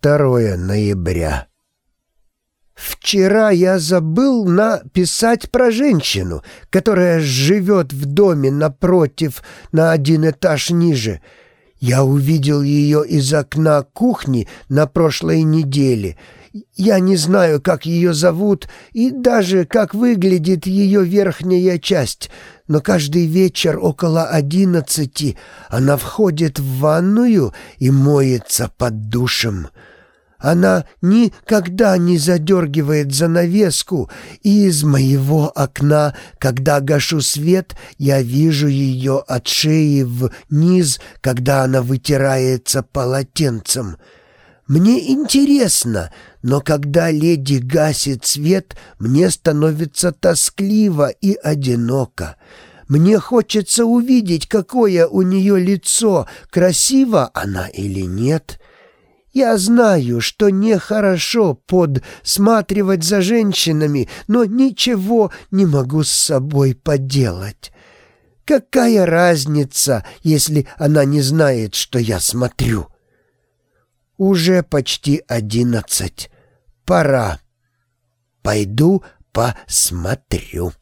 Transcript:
2 ноября. Вчера я забыл написать про женщину, которая живет в доме напротив на один этаж ниже. Я увидел ее из окна кухни на прошлой неделе. Я не знаю, как ее зовут и даже как выглядит ее верхняя часть, но каждый вечер около одиннадцати она входит в ванную и моется под душем. Она никогда не задергивает занавеску, и из моего окна, когда гашу свет, я вижу ее от шеи вниз, когда она вытирается полотенцем. Мне интересно, но когда леди гасит свет, мне становится тоскливо и одиноко. Мне хочется увидеть, какое у нее лицо, красиво она или нет». Я знаю, что нехорошо подсматривать за женщинами, но ничего не могу с собой поделать. Какая разница, если она не знает, что я смотрю? Уже почти одиннадцать. Пора. Пойду посмотрю.